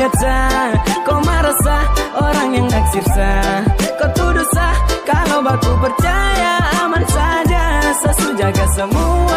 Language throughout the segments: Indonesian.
biasa Kau marah sah Orang yang naksir sah. Kau tuduh sah Kalau baku percaya aman saja. Sesu jaga semua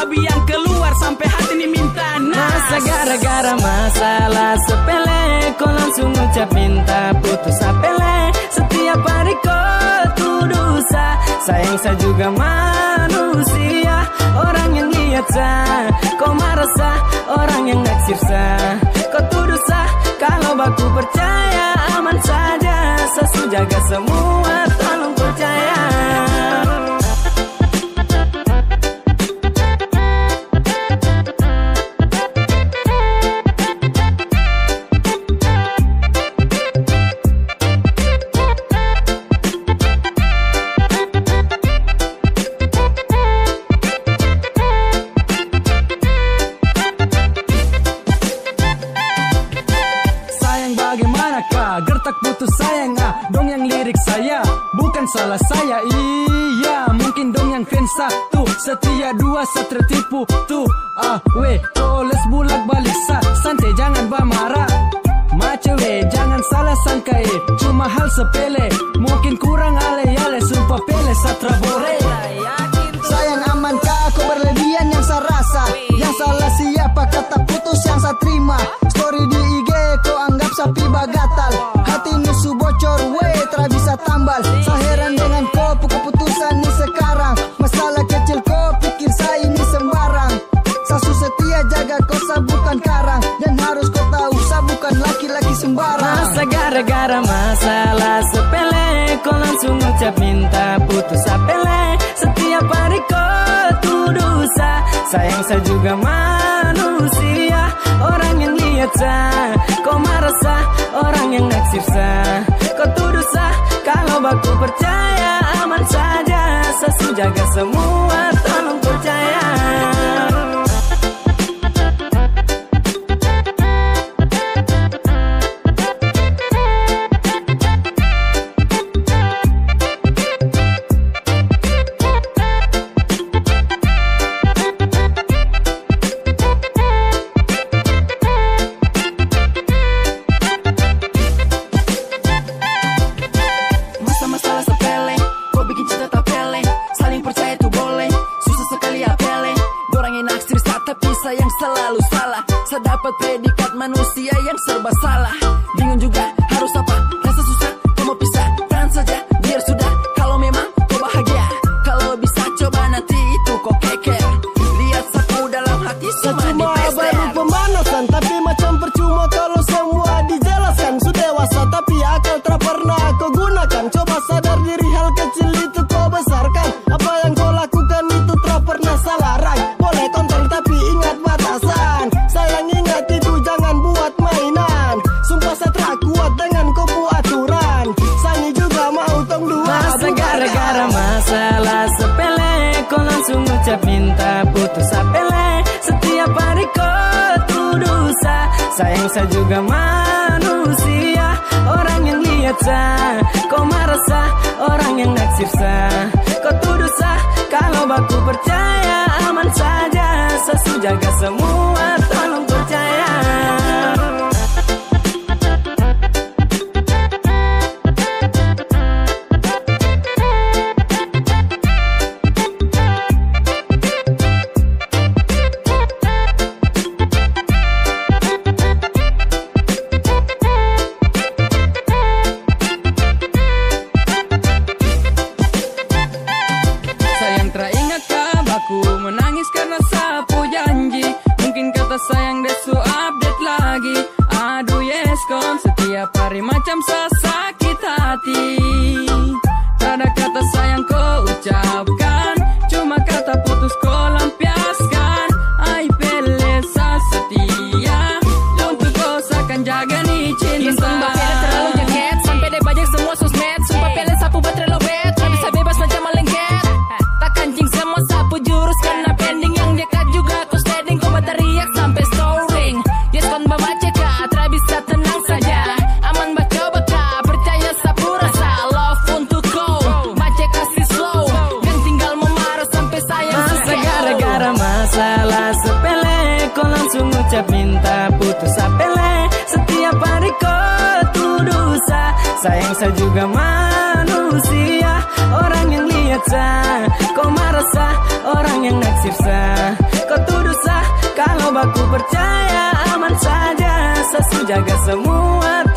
babi yang keluar Sampai hati ini minta nas Masa gara-gara masalah sepele Kau langsung ucap minta putus apele. Setiap hari kau tuduh sah Sayang saya juga manusia. Orang yang lihat sah Kau marah sah Orang yang naksir sah Kau tuduh sah Kalau baku percaya aman saja. Sesu jaga semua Tolong percaya Bukan salah saya Iya. Mungkin dong yang fans satu. Setia dua saya tertipu Tuh ah weh Koles bulak balik sa. Santai jangan marah Mace weh jangan salah sangka eh Cuma hal sepele. Mungkin kurang ale-ale Sumpah pele satra bore. Sayang aman kah aku berlebihan yang saya rasa Yang salah siapa? Kata putus yang saya terima. Story di IG kau anggap sapi bagatal gara-gara masalah. Sepele Kau langsung ucap minta putus apele. Setiap hari kau tuduh sah Sayang saya juga manusia. Orang yang lihat sah Kau marah sah Orang yang naksir sah Kau tuduh sah Kalau baku percaya aman saja. Sesu jaga semua Saya dapat predikat manusia yang serba salah. Bingung juga harus apa? Rasa susah kau mau pisah. Tahan saja biar sudah. Kalau memang kau bahagia. Kalau bisa coba nanti itu kau keker. Lihat sapu dalam hati semua di Cuma baru pemanasan Tapi macam percuma Sayang saya juga manusia Orang yang lihat sah. Kau marah sah Orang yang naksir sah. Kau tuduh sah Kalau baku percaya aman saja. Sesu jaga semua. Arimatyam sa Sayang saya juga manusia. Orang yang lihat sah Kau marah sah Orang yang naksir sah Kau tuduh sah Kalau baku percaya aman saja. Saya jaga semua